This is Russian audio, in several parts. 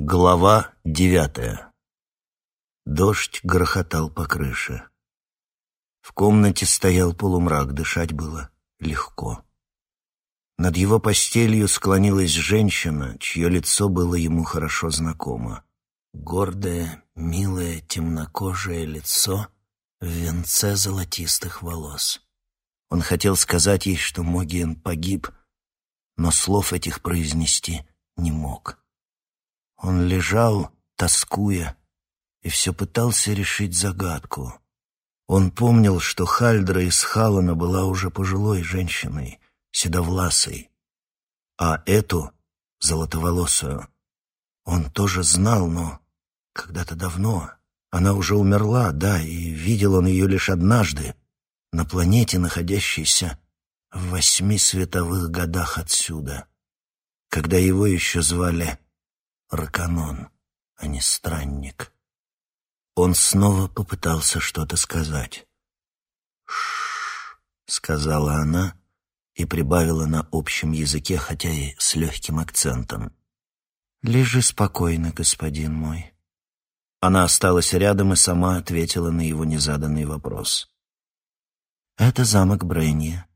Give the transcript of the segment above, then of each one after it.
Глава девятая. Дождь грохотал по крыше. В комнате стоял полумрак, дышать было легко. Над его постелью склонилась женщина, чье лицо было ему хорошо знакомо. Гордое, милое, темнокожее лицо в венце золотистых волос. Он хотел сказать ей, что Могиен погиб, но слов этих произнести не мог. Он лежал, тоскуя, и все пытался решить загадку. Он помнил, что Хальдра из Халана была уже пожилой женщиной, седовласой, а эту, золотоволосую, он тоже знал, но когда-то давно. Она уже умерла, да, и видел он ее лишь однажды, на планете, находящейся в восьми световых годах отсюда, когда его еще звали Раканон, а не Странник. Он снова попытался что-то сказать. «Ш-ш-ш», сказала она и прибавила на общем языке, хотя и с легким акцентом. «Лежи спокойно, господин мой». Она осталась рядом и сама ответила на его незаданный вопрос. «Это замок Бренья.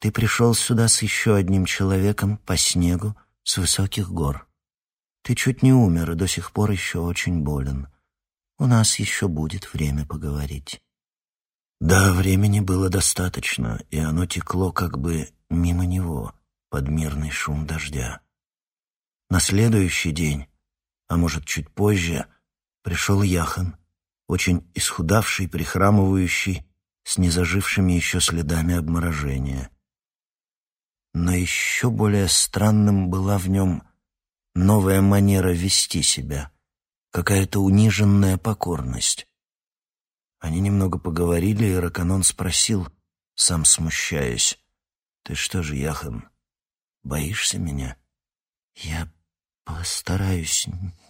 Ты пришел сюда с еще одним человеком по снегу с высоких гор. Ты чуть не умер и до сих пор еще очень болен. У нас еще будет время поговорить». Да, времени было достаточно, и оно текло как бы мимо него, под мирный шум дождя. На следующий день, а может, чуть позже, пришел Яхан, очень исхудавший, прихрамывающий, с незажившими еще следами обморожения. Но еще более странным была в нем новая манера вести себя, какая-то униженная покорность. Они немного поговорили, и Раканон спросил, сам смущаясь, «Ты что же, Яхан, боишься меня?» «Я постараюсь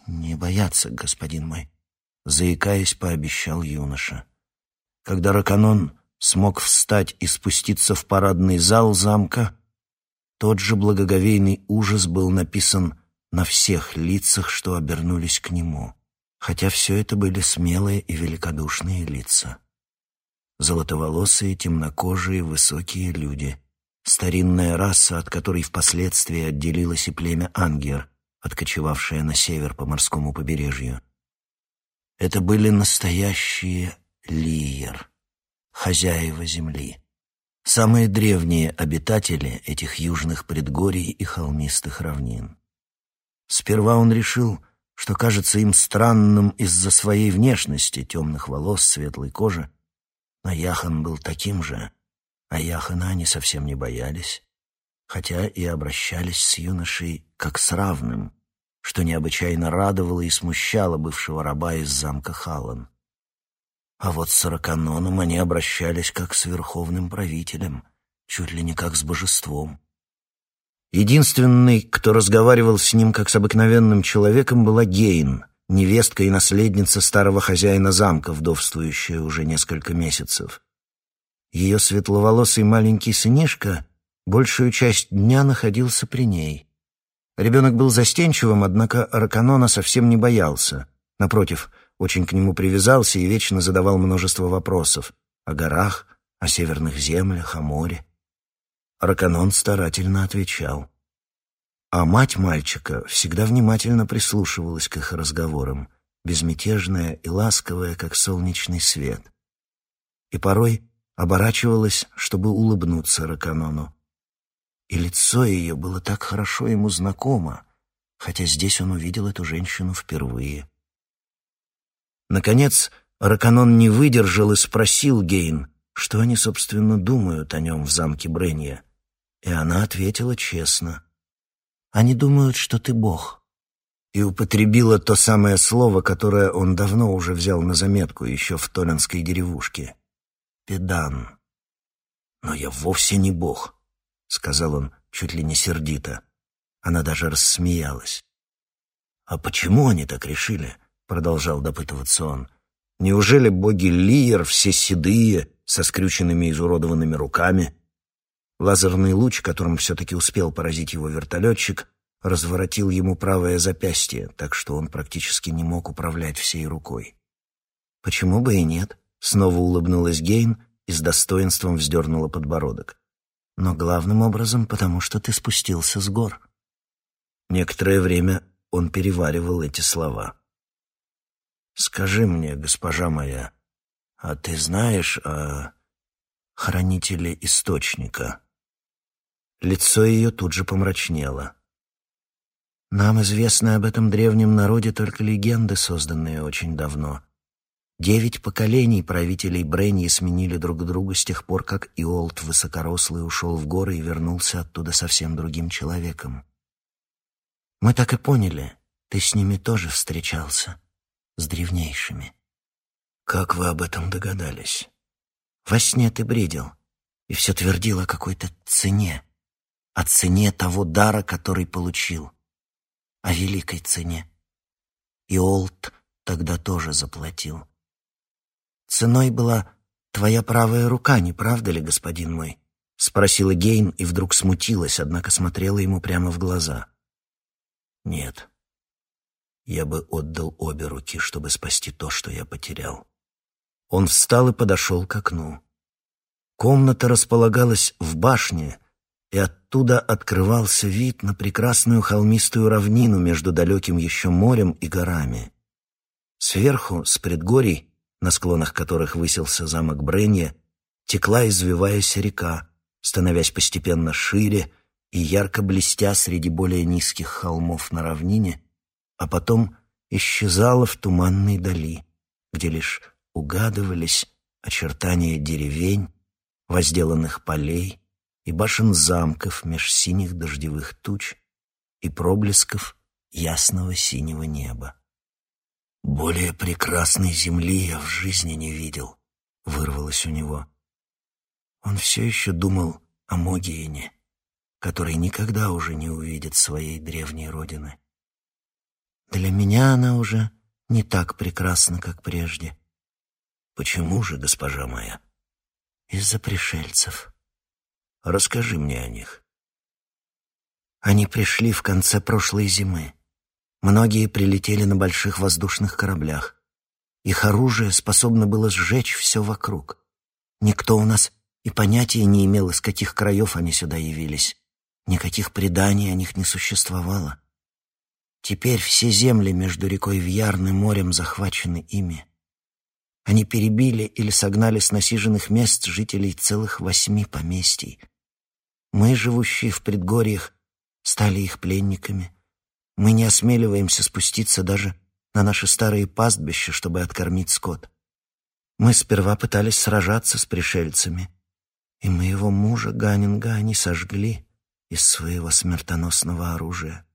не бояться, господин мой», — заикаясь, пообещал юноша. Когда Раканон смог встать и спуститься в парадный зал замка, тот же благоговейный ужас был написан на всех лицах, что обернулись к нему, хотя все это были смелые и великодушные лица. Золотоволосые, темнокожие, высокие люди. Старинная раса, от которой впоследствии отделилось и племя Ангер, откочевавшее на север по морскому побережью. Это были настоящие Лиер, хозяева земли. Самые древние обитатели этих южных предгорий и холмистых равнин. Сперва он решил, что кажется им странным из-за своей внешности, темных волос, светлой кожи, но Яхан был таким же, а Яхана они совсем не боялись, хотя и обращались с юношей как с равным, что необычайно радовало и смущало бывшего раба из замка Халан. А вот с Раканоном они обращались как с верховным правителем, чуть ли не как с божеством. Единственный, кто разговаривал с ним как с обыкновенным человеком, была Гейн, невестка и наследница старого хозяина замка, вдовствующая уже несколько месяцев. Ее светловолосый маленький сынишка большую часть дня находился при ней. Ребенок был застенчивым, однако Раканона совсем не боялся. Напротив, очень к нему привязался и вечно задавал множество вопросов о горах, о северных землях, о море. Раканон старательно отвечал. А мать мальчика всегда внимательно прислушивалась к их разговорам, безмятежная и ласковая, как солнечный свет. И порой оборачивалась, чтобы улыбнуться Раканону. И лицо ее было так хорошо ему знакомо, хотя здесь он увидел эту женщину впервые. Наконец, Раканон не выдержал и спросил Гейн, что они, собственно, думают о нем в замке Бренья. И она ответила честно. «Они думают, что ты бог». И употребила то самое слово, которое он давно уже взял на заметку еще в Толинской деревушке. «Педан». «Но я вовсе не бог», — сказал он чуть ли не сердито. Она даже рассмеялась. «А почему они так решили?» — продолжал допытываться он. «Неужели боги Лиер все седые, со скрюченными изуродованными руками?» Лазерный луч, которым все-таки успел поразить его вертолетчик, разворотил ему правое запястье, так что он практически не мог управлять всей рукой. «Почему бы и нет?» — снова улыбнулась Гейн и с достоинством вздернула подбородок. «Но главным образом, потому что ты спустился с гор». Некоторое время он переваривал эти слова. «Скажи мне, госпожа моя, а ты знаешь о хранителе источника?» Лицо ее тут же помрачнело. Нам известны об этом древнем народе только легенды, созданные очень давно. Девять поколений правителей Бренни сменили друг друга с тех пор, как Иолт высокорослый ушел в горы и вернулся оттуда совсем другим человеком. Мы так и поняли, ты с ними тоже встречался, с древнейшими. Как вы об этом догадались? Во сне ты бредил и все твердил о какой-то цене, о цене того дара, который получил о великой цене. И Олд тогда тоже заплатил. Ценой была твоя правая рука, не правда ли, господин мой? Спросила Гейн и вдруг смутилась, однако смотрела ему прямо в глаза. Нет, я бы отдал обе руки, чтобы спасти то, что я потерял. Он встал и подошел к окну. Комната располагалась в башне, и оттуда открывался вид на прекрасную холмистую равнину между далеким еще морем и горами. Сверху, с предгорий, на склонах которых высился замок Бренья, текла, извиваясь река, становясь постепенно шире и ярко блестя среди более низких холмов на равнине, а потом исчезала в туманной дали, где лишь угадывались очертания деревень, возделанных полей, и башен замков меж синих дождевых туч и проблесков ясного синего неба. «Более прекрасной земли я в жизни не видел», — вырвалось у него. Он все еще думал о Могиене, который никогда уже не увидит своей древней родины. Для меня она уже не так прекрасна, как прежде. Почему же, госпожа моя? Из-за пришельцев. Расскажи мне о них. Они пришли в конце прошлой зимы. Многие прилетели на больших воздушных кораблях. Их оружие способно было сжечь все вокруг. Никто у нас и понятия не имел, из каких краев они сюда явились. Никаких преданий о них не существовало. Теперь все земли между рекой Вьярн и морем захвачены ими. Они перебили или согнали с насиженных мест жителей целых восьми поместий. Мы, живущие в предгорьях, стали их пленниками. Мы не осмеливаемся спуститься даже на наши старые пастбища, чтобы откормить скот. Мы сперва пытались сражаться с пришельцами, и моего мужа Ганнинга они сожгли из своего смертоносного оружия.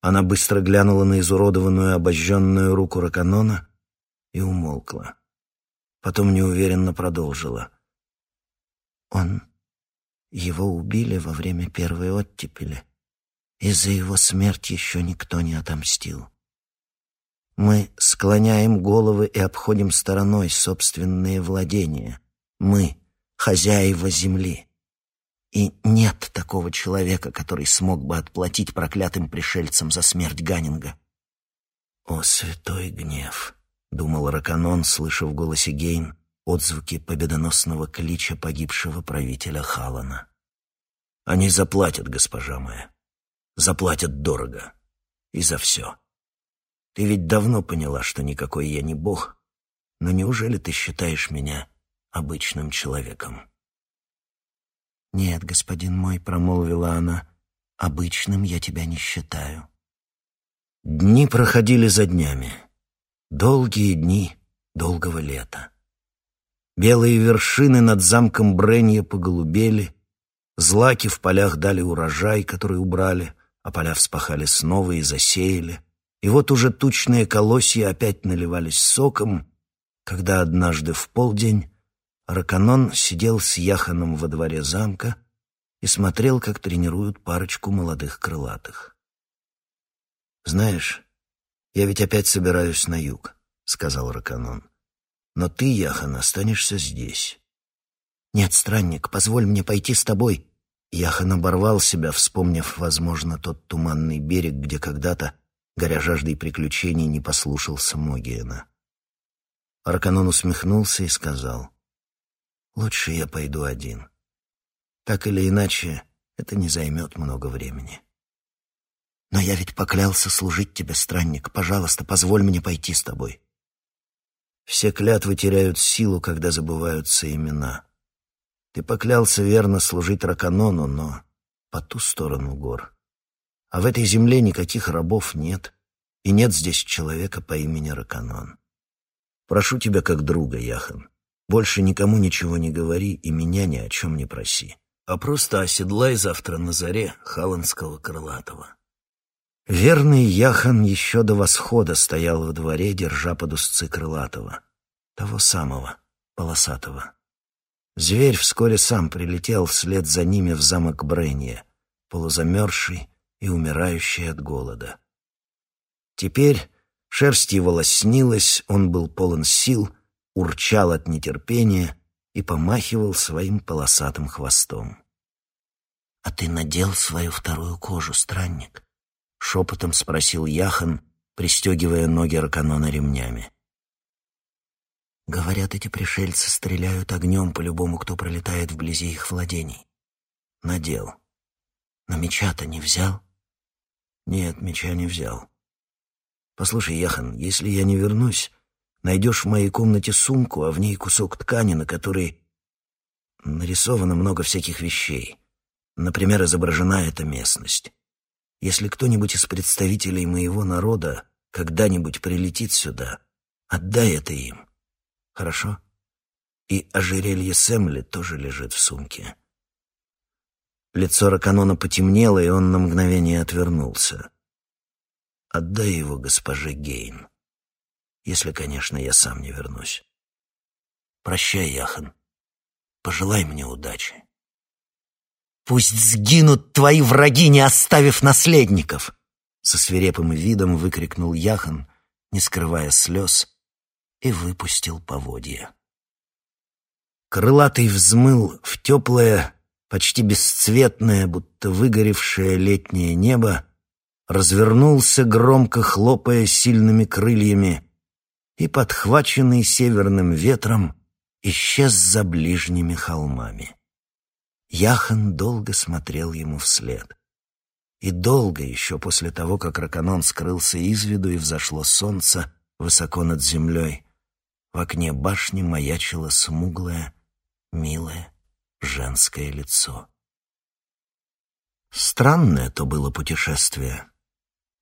Она быстро глянула на изуродованную обожженную руку Раканона и умолкла. Потом неуверенно продолжила. Он... Его убили во время первой оттепели, и за его смерть еще никто не отомстил. Мы склоняем головы и обходим стороной собственные владения. Мы — хозяева земли. И нет такого человека, который смог бы отплатить проклятым пришельцам за смерть Ганнинга. О, святой гнев! думал Раканон, слыша в голосе Гейн отзвуки победоносного клича погибшего правителя Халана. «Они заплатят, госпожа моя. Заплатят дорого. И за все. Ты ведь давно поняла, что никакой я не бог, но неужели ты считаешь меня обычным человеком?» «Нет, господин мой», — промолвила она, — «обычным я тебя не считаю». Дни проходили за днями. Долгие дни долгого лета. Белые вершины над замком Бренья поголубели, злаки в полях дали урожай, который убрали, а поля вспахали снова и засеяли. И вот уже тучные колосья опять наливались соком, когда однажды в полдень Раканон сидел с Яханом во дворе замка и смотрел, как тренируют парочку молодых крылатых. «Знаешь, «Я ведь опять собираюсь на юг», — сказал Раканон. «Но ты, Яхан, останешься здесь». «Нет, странник, позволь мне пойти с тобой. Яхан оборвал себя, вспомнив, возможно, тот туманный берег, где когда-то, горя жаждой приключений, не послушался Могиена. Арканон усмехнулся и сказал, «Лучше я пойду один. Так или иначе, это не займет много времени». «Но я ведь поклялся служить тебе, странник. Пожалуйста, позволь мне пойти с тобой». Все клятвы теряют силу, когда забываются имена. Ты поклялся верно служить Раканону, но по ту сторону гор. А в этой земле никаких рабов нет, и нет здесь человека по имени Раканон. Прошу тебя как друга, Яхан, больше никому ничего не говори и меня ни о чем не проси, а просто оседлай завтра на заре Халанского крылатого. Верный Яхан еще до восхода стоял во дворе, держа под узцы крылатого, того самого, полосатого. Зверь вскоре сам прилетел вслед за ними в замок Бренья, полузамерзший и умирающий от голода. Теперь шерсть его лоснилась, он был полон сил, урчал от нетерпения и помахивал своим полосатым хвостом. «А ты надел свою вторую кожу, странник?» — шепотом спросил Яхан, пристегивая ноги Раканона ремнями. Говорят, эти пришельцы стреляют огнем по любому, кто пролетает вблизи их владений. Надел. Но меча-то не взял? Нет, меча не взял. Послушай, Яхан, если я не вернусь, найдешь в моей комнате сумку, а в ней кусок ткани, на которой нарисовано много всяких вещей. Например, изображена эта местность. Если кто-нибудь из представителей моего народа когда-нибудь прилетит сюда, отдай это им. Хорошо? И ожерелье Сэмли тоже лежит в сумке. Лицо Раканона потемнело, и он на мгновение отвернулся. Отдай его госпоже Гейн. Если, конечно, я сам не вернусь. Прощай, Яхан. Пожелай мне удачи. Пусть сгинут твои враги, не оставив наследников! Со свирепым видом выкрикнул Яхан, не скрывая слез, и выпустил поводья. Крылатый взмыл в теплое, почти бесцветное, будто выгоревшее летнее небо, развернулся, громко хлопая сильными крыльями, и, подхваченный северным ветром, исчез за ближними холмами. Яхан долго смотрел ему вслед. И долго еще после того, как Раканон скрылся из виду и взошло солнце высоко над землей, в окне башни маячило смуглое, милое женское лицо. Странное то было путешествие.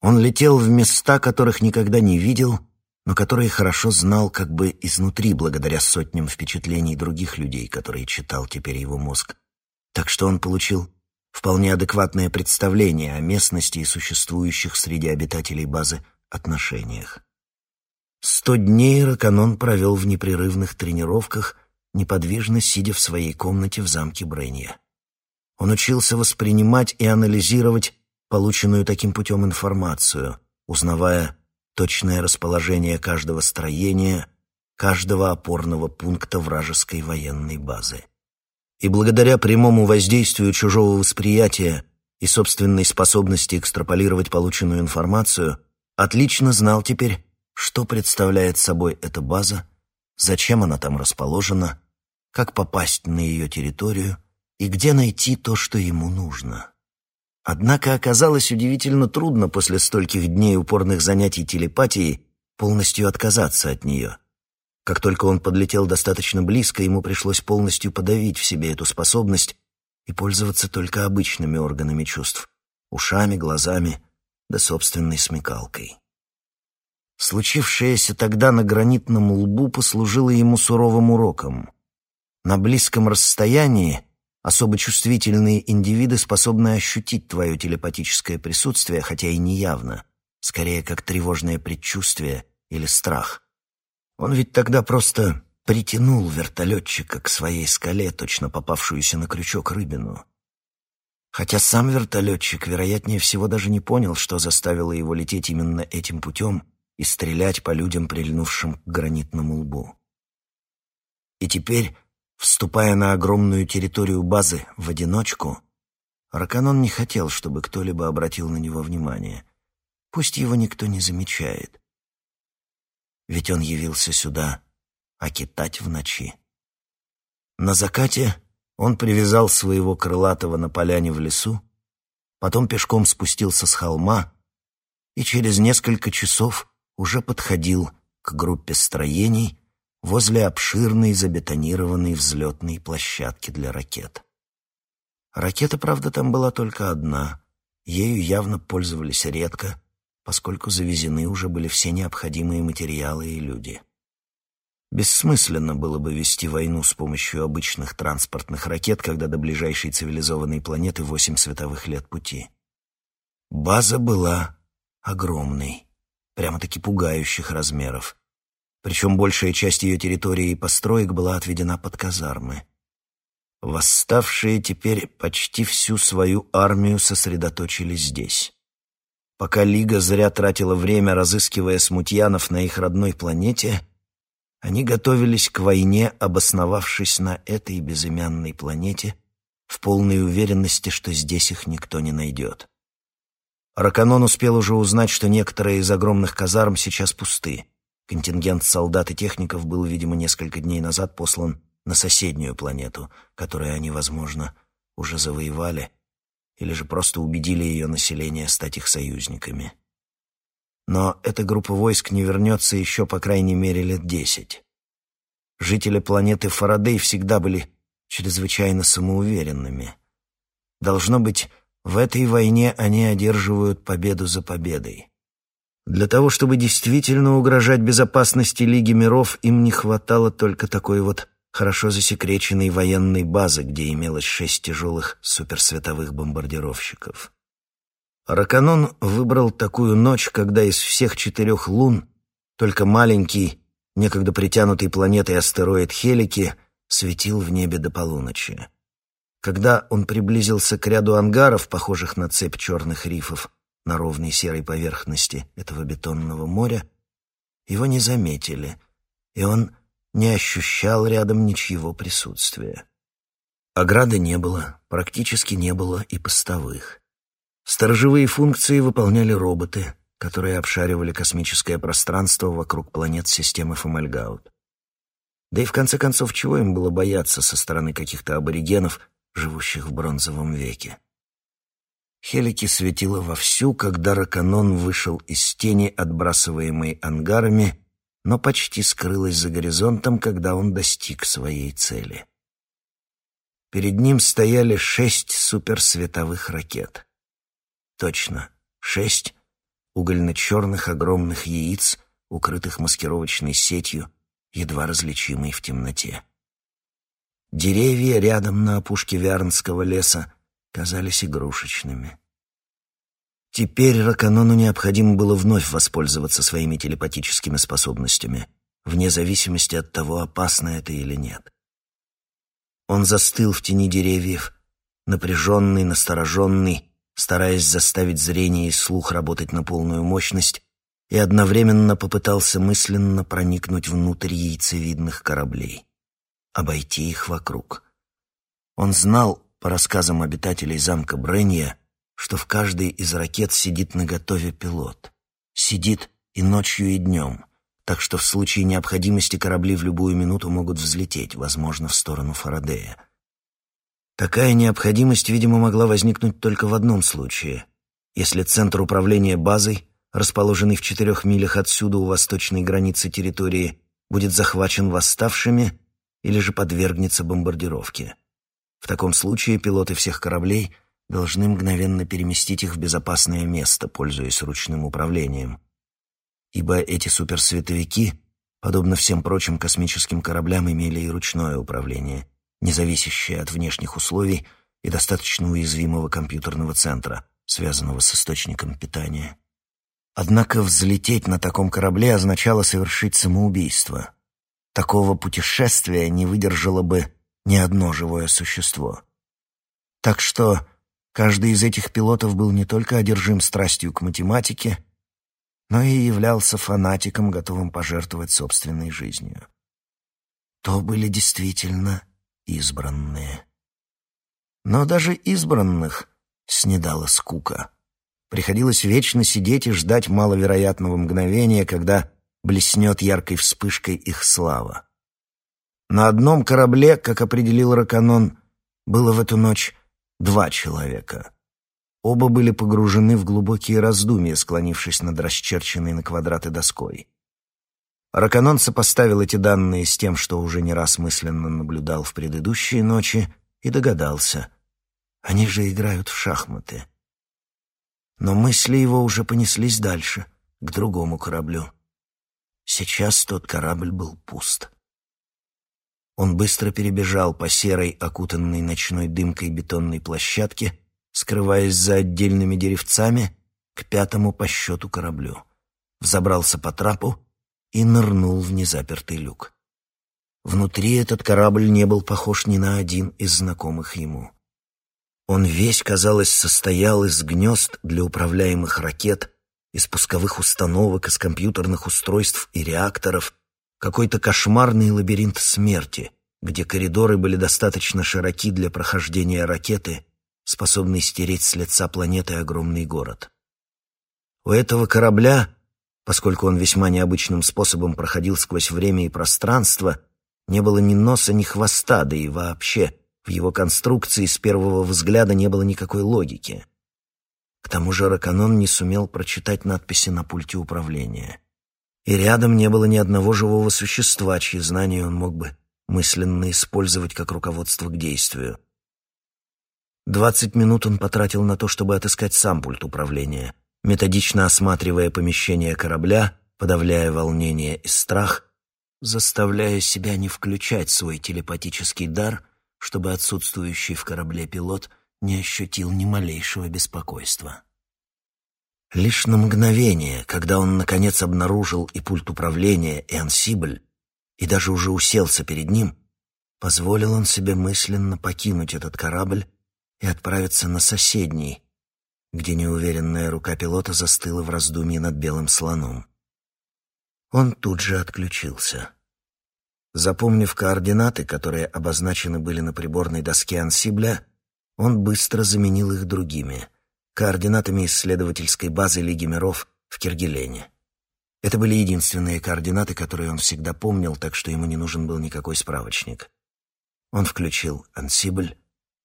Он летел в места, которых никогда не видел, но которые хорошо знал как бы изнутри, благодаря сотням впечатлений других людей, которые читал теперь его мозг. Так что он получил вполне адекватное представление о местности и существующих среди обитателей базы отношениях. Сто дней Раканон провел в непрерывных тренировках, неподвижно сидя в своей комнате в замке Бренья. Он учился воспринимать и анализировать полученную таким путем информацию, узнавая точное расположение каждого строения, каждого опорного пункта вражеской военной базы. И благодаря прямому воздействию чужого восприятия и собственной способности экстраполировать полученную информацию, отлично знал теперь, что представляет собой эта база, зачем она там расположена, как попасть на ее территорию и где найти то, что ему нужно. Однако оказалось удивительно трудно после стольких дней упорных занятий телепатией полностью отказаться от нее. Как только он подлетел достаточно близко, ему пришлось полностью подавить в себе эту способность и пользоваться только обычными органами чувств — ушами, глазами да собственной смекалкой. Случившееся тогда на гранитном лбу послужило ему суровым уроком. На близком расстоянии особо чувствительные индивиды способны ощутить твое телепатическое присутствие, хотя и неявно, скорее как тревожное предчувствие или страх. Он ведь тогда просто притянул вертолетчика к своей скале, точно попавшуюся на крючок рыбину. Хотя сам вертолетчик, вероятнее всего, даже не понял, что заставило его лететь именно этим путем — и стрелять по людям, прильнувшим к гранитному лбу. И теперь, вступая на огромную территорию базы в одиночку, Раканон не хотел, чтобы кто-либо обратил на него внимание. Пусть его никто не замечает. Ведь он явился сюда окитать в ночи. На закате он привязал своего крылатого на поляне в лесу, потом пешком спустился с холма и через несколько часов уже подходил к группе строений возле обширной забетонированной взлетной площадки для ракет. Ракета, правда, там была только одна. Ею явно пользовались редко, поскольку завезены уже были все необходимые материалы и люди. Бессмысленно было бы вести войну с помощью обычных транспортных ракет, когда до ближайшей цивилизованной планеты восемь световых лет пути. База была огромной, прямо-таки пугающих размеров. Причем большая часть ее территории и построек была отведена под казармы. Восставшие теперь почти всю свою армию сосредоточили здесь. Пока Лига зря тратила время, разыскивая смутьянов на их родной планете, они готовились к войне, обосновавшись на этой безымянной планете в полной уверенности, что здесь их никто не найдет. Раканон успел уже узнать, что некоторые из огромных казарм сейчас пусты. Контингент солдат и техников был, видимо, несколько дней назад послан на соседнюю планету, которую они, возможно, уже завоевали, или же просто убедили ее население стать их союзниками. Но эта группа войск не вернется еще, по крайней мере, лет десять. Жители планеты Фарадей всегда были чрезвычайно самоуверенными. Должно быть, в этой войне они одерживают победу за победой. Для того, чтобы действительно угрожать безопасности Лиги миров, им не хватало только такой вот хорошо засекреченной военной базы, где имелось шесть тяжелых суперсветовых бомбардировщиков. Раканон выбрал такую ночь, когда из всех четырех лун только маленький, некогда притянутый планетой астероид Хелики светил в небе до полуночи. Когда он приблизился к ряду ангаров, похожих на цепь черных рифов, на ровной серой поверхности этого бетонного моря, его не заметили, и он не ощущал рядом ничьего присутствия. Ограды не было, практически не было и постовых. Сторожевые функции выполняли роботы, которые обшаривали космическое пространство вокруг планет системы Фомальгаут. Да и в конце концов, чего им было бояться со стороны каких-то аборигенов, живущих в бронзовом веке? Хелики светило вовсю, когда Раканон вышел из тени, отбрасываемой ангарами, но почти скрылась за горизонтом, когда он достиг своей цели. Перед ним стояли шесть суперсветовых ракет. Точно, шесть угольно-черных огромных яиц, укрытых маскировочной сетью, едва различимой в темноте. Деревья рядом на опушке Вярнского леса казались игрушечными. Теперь Раканону необходимо было вновь воспользоваться своими телепатическими способностями, вне зависимости от того, опасно это или нет. Он застыл в тени деревьев, напряженный, настороженный, стараясь заставить зрение и слух работать на полную мощность, и одновременно попытался мысленно проникнуть внутрь яйцевидных кораблей, обойти их вокруг. Он знал, по рассказам обитателей замка Бренья, что в каждой из ракет сидит наготове пилот. Сидит и ночью, и днем, так что в случае необходимости корабли в любую минуту могут взлететь, возможно, в сторону Фарадея. Такая необходимость, видимо, могла возникнуть только в одном случае. Если центр управления базой, расположенный в четырех милях отсюда у восточной границы территории, будет захвачен восставшими или же подвергнется бомбардировке. В таком случае пилоты всех кораблей должны мгновенно переместить их в безопасное место, пользуясь ручным управлением. Ибо эти суперсветовики, подобно всем прочим космическим кораблям, имели и ручное управление, не зависящее от внешних условий и достаточно уязвимого компьютерного центра, связанного с источником питания. Однако взлететь на таком корабле означало совершить самоубийство. Такого путешествия не выдержало бы ни одно живое существо. Так что каждый из этих пилотов был не только одержим страстью к математике, но и являлся фанатиком, готовым пожертвовать собственной жизнью. То были действительно избранные. Но даже избранных снедала скука. Приходилось вечно сидеть и ждать маловероятного мгновения, когда блеснет яркой вспышкой их слава. На одном корабле, как определил Раканон, было в эту ночь два человека. Оба были погружены в глубокие раздумья, склонившись над расчерченной на квадраты доской. Раканон сопоставил эти данные с тем, что уже не раз мысленно наблюдал в предыдущие ночи, и догадался. Они же играют в шахматы. Но мысли его уже понеслись дальше, к другому кораблю. Сейчас тот корабль был пуст. Он быстро перебежал по серой, окутанной ночной дымкой бетонной площадке, скрываясь за отдельными деревцами, к пятому по счету кораблю. Взобрался по трапу и нырнул в незапертый люк. Внутри этот корабль не был похож ни на один из знакомых ему. Он весь, казалось, состоял из гнезд для управляемых ракет, из пусковых установок, из компьютерных устройств и реакторов, какой-то кошмарный лабиринт смерти, где коридоры были достаточно широки для прохождения ракеты, способной стереть с лица планеты огромный город. У этого корабля Поскольку он весьма необычным способом проходил сквозь время и пространство, не было ни носа, ни хвоста, да и вообще в его конструкции с первого взгляда не было никакой логики. К тому же Раканон не сумел прочитать надписи на пульте управления. И рядом не было ни одного живого существа, чьи знания он мог бы мысленно использовать как руководство к действию. Двадцать минут он потратил на то, чтобы отыскать сам пульт управления — методично осматривая помещение корабля, подавляя волнение и страх, заставляя себя не включать свой телепатический дар, чтобы отсутствующий в корабле пилот не ощутил ни малейшего беспокойства. Лишь на мгновение, когда он наконец обнаружил и пульт управления, и ансибль, и даже уже уселся перед ним, позволил он себе мысленно покинуть этот корабль и отправиться на соседний, где неуверенная рука пилота застыла в раздумье над белым слоном. Он тут же отключился. Запомнив координаты, которые обозначены были на приборной доске ансибля, он быстро заменил их другими — координатами исследовательской базы Лиги миров в Киргелене. Это были единственные координаты, которые он всегда помнил, так что ему не нужен был никакой справочник. Он включил ансибль,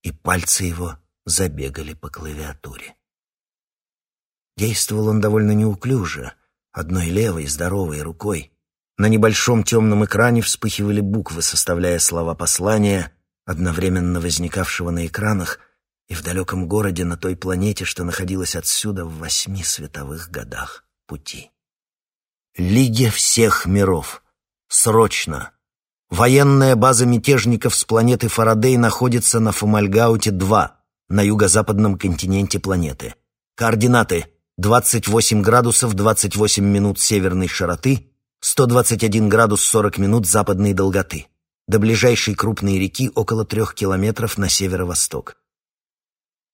и пальцы его забегали по клавиатуре. Действовал он довольно неуклюже, одной левой здоровой рукой. На небольшом темном экране вспыхивали буквы, составляя слова послания, одновременно возникавшего на экранах и в далеком городе на той планете, что находилась отсюда в восьми световых годах пути. Лиге всех миров. Срочно! Военная база мятежников с планеты Фарадей находится на Фомальгауте-2, на юго-западном континенте планеты. Координаты 28 градусов 28 минут северной широты, 121 градус 40 минут западной долготы. До ближайшей крупной реки около трех километров на северо-восток.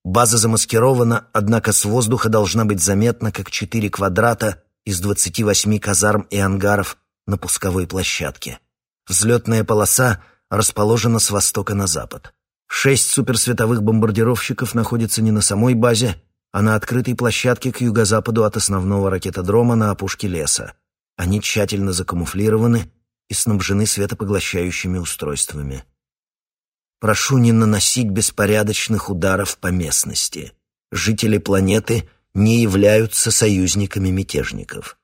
База замаскирована, однако с воздуха должна быть заметна, как четыре квадрата из 28 казарм и ангаров на пусковой площадке. Взлетная полоса расположена с востока на запад. Шесть суперсветовых бомбардировщиков находятся не на самой базе, а на открытой площадке к юго-западу от основного ракетодрома на опушке леса. Они тщательно закамуфлированы и снабжены светопоглощающими устройствами. Прошу не наносить беспорядочных ударов по местности. Жители планеты не являются союзниками мятежников.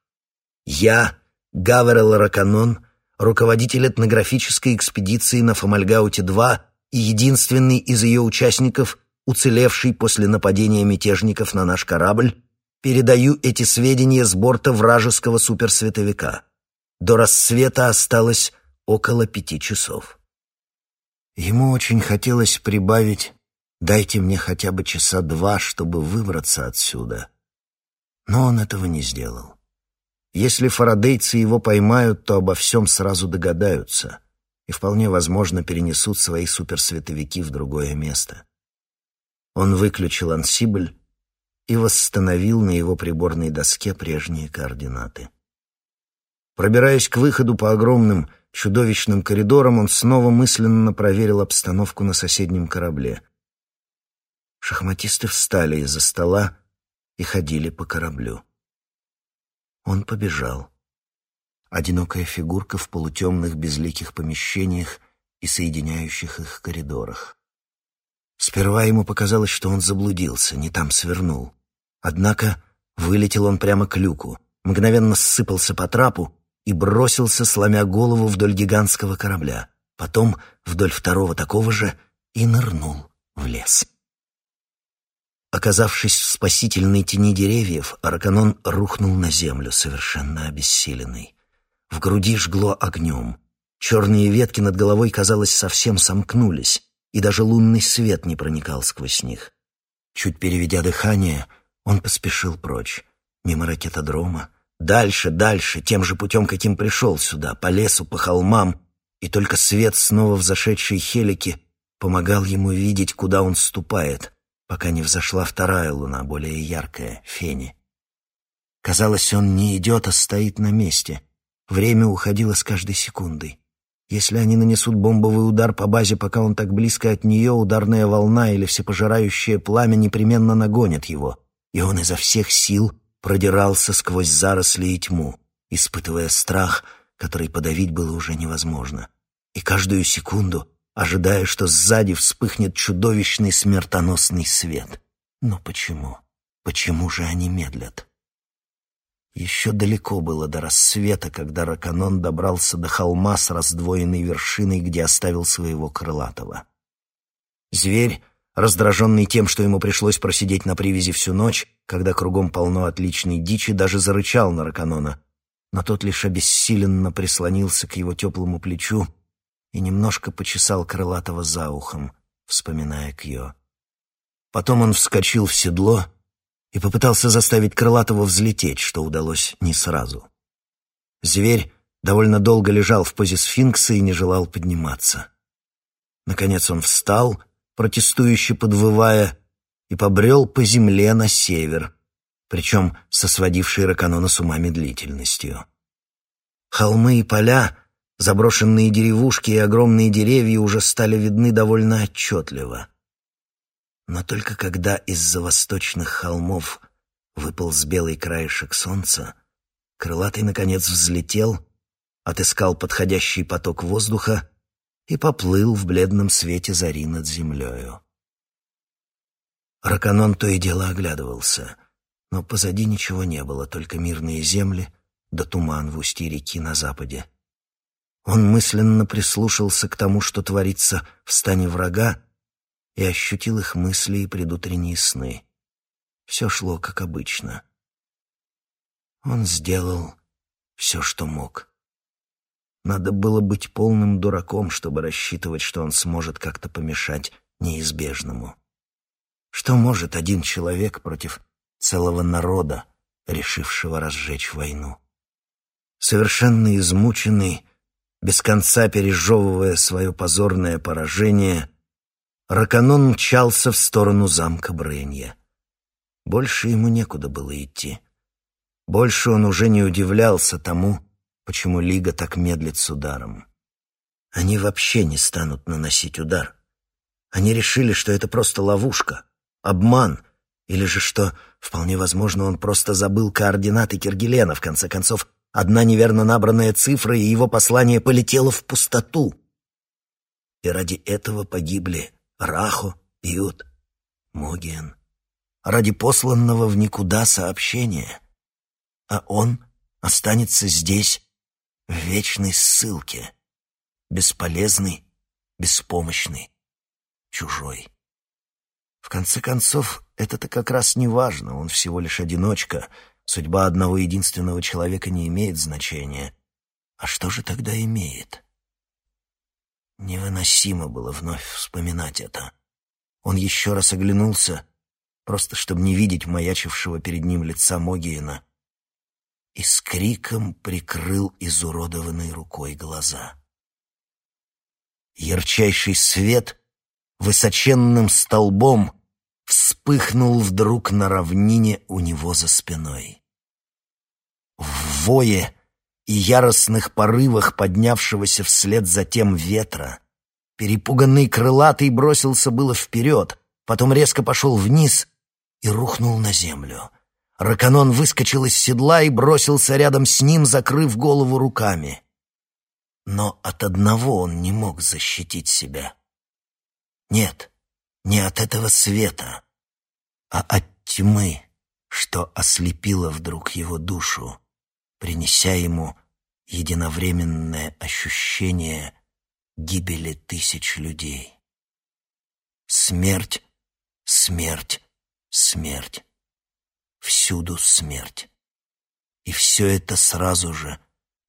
Я, Гаврел Раканон, руководитель этнографической экспедиции на Фомальгауте-2 и единственный из ее участников – уцелевший после нападения мятежников на наш корабль, передаю эти сведения с борта вражеского суперсветовика. До рассвета осталось около пяти часов. Ему очень хотелось прибавить «дайте мне хотя бы часа два, чтобы выбраться отсюда». Но он этого не сделал. Если фарадейцы его поймают, то обо всем сразу догадаются и вполне возможно перенесут свои суперсветовики в другое место. Он выключил ансибль и восстановил на его приборной доске прежние координаты. Пробираясь к выходу по огромным, чудовищным коридорам, он снова мысленно проверил обстановку на соседнем корабле. Шахматисты встали из-за стола и ходили по кораблю. Он побежал. Одинокая фигурка в полутемных безликих помещениях и соединяющих их коридорах. Сперва ему показалось, что он заблудился, не там свернул. Однако вылетел он прямо к люку, мгновенно ссыпался по трапу и бросился, сломя голову вдоль гигантского корабля, потом вдоль второго такого же и нырнул в лес. Оказавшись в спасительной тени деревьев, Араканон рухнул на землю, совершенно обессиленный. В груди жгло огнем. Черные ветки над головой, казалось, совсем сомкнулись, и даже лунный свет не проникал сквозь них. Чуть переведя дыхание, он поспешил прочь, мимо ракетодрома, дальше, дальше, тем же путем, каким пришел сюда, по лесу, по холмам, и только свет снова взошедшей хелики помогал ему видеть, куда он ступает, пока не взошла вторая луна, более яркая, Фени. Казалось, он не идет, а стоит на месте. Время уходило с каждой секундой. Если они нанесут бомбовый удар по базе, пока он так близко от нее, ударная волна или всепожирающее пламя непременно нагонят его, и он изо всех сил продирался сквозь заросли и тьму, испытывая страх, который подавить было уже невозможно. И каждую секунду ожидая, что сзади вспыхнет чудовищный смертоносный свет. Но почему? Почему же они медлят? Еще далеко было до рассвета, когда Раканон добрался до холма с раздвоенной вершиной, где оставил своего крылатого. Зверь, раздраженный тем, что ему пришлось просидеть на привязи всю ночь, когда кругом полно отличной дичи, даже зарычал на Раканона, но тот лишь обессиленно прислонился к его теплому плечу и немножко почесал крылатого за ухом, вспоминая Кьо. Потом он вскочил в седло и попытался заставить крылатого взлететь, что удалось не сразу. Зверь довольно долго лежал в позе сфинкса и не желал подниматься. Наконец он встал, протестующе подвывая, и побрел по земле на север, причем со сводившей Раканона с ума медлительностью. Холмы и поля Заброшенные деревушки и огромные деревья уже стали видны довольно отчетливо. Но только когда из-за восточных холмов выполз белый краешек солнца, крылатый, наконец, взлетел, отыскал подходящий поток воздуха и поплыл в бледном свете зари над землею. Раканон то и дело оглядывался, но позади ничего не было, только мирные земли да туман в устье реки на западе. Он мысленно прислушался к тому, что творится в стане врага, и ощутил их мысли и предутренние сны. Все шло как обычно. Он сделал все, что мог. Надо было быть полным дураком, чтобы рассчитывать, что он сможет как-то помешать неизбежному. Что может один человек против целого народа, решившего разжечь войну? Совершенно измученный, без конца пережевывая свое позорное поражение, Раканон мчался в сторону замка Бренья. Больше ему некуда было идти. Больше он уже не удивлялся тому, почему Лига так медлит с ударом. Они вообще не станут наносить удар. Они решили, что это просто ловушка, обман, или же что, вполне возможно, он просто забыл координаты Киргелена, в конце концов, Одна неверно набранная цифра, и его послание полетело в пустоту. И ради этого погибли Рахо, Иот, Могиен. Ради посланного в никуда сообщения. А он останется здесь, в вечной ссылке. Бесполезный, беспомощный, чужой. В конце концов, это-то как раз не важно, он всего лишь одиночка — Судьба одного единственного человека не имеет значения. А что же тогда имеет? Невыносимо было вновь вспоминать это. Он еще раз оглянулся, просто чтобы не видеть маячившего перед ним лица Могиена, и с криком прикрыл изуродованной рукой глаза. Ярчайший свет высоченным столбом вспыхнул вдруг на равнине у него за спиной. В вое и яростных порывах поднявшегося вслед за тем ветра перепуганный крылатый бросился было вперед, потом резко пошел вниз и рухнул на землю. Раканон выскочил из седла и бросился рядом с ним, закрыв голову руками. Но от одного он не мог защитить себя. Нет, не от этого света, а от тьмы, что ослепило вдруг его душу, принеся ему единовременное ощущение гибели тысяч людей. Смерть, смерть, смерть. Всюду смерть. И все это сразу же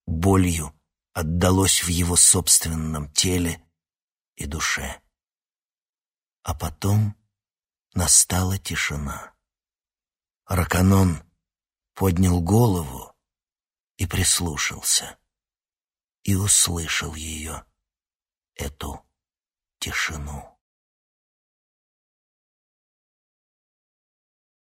болью отдалось в его собственном теле и душе. А потом настала тишина. Раканон поднял голову и прислушался, и услышал ее, эту тишину.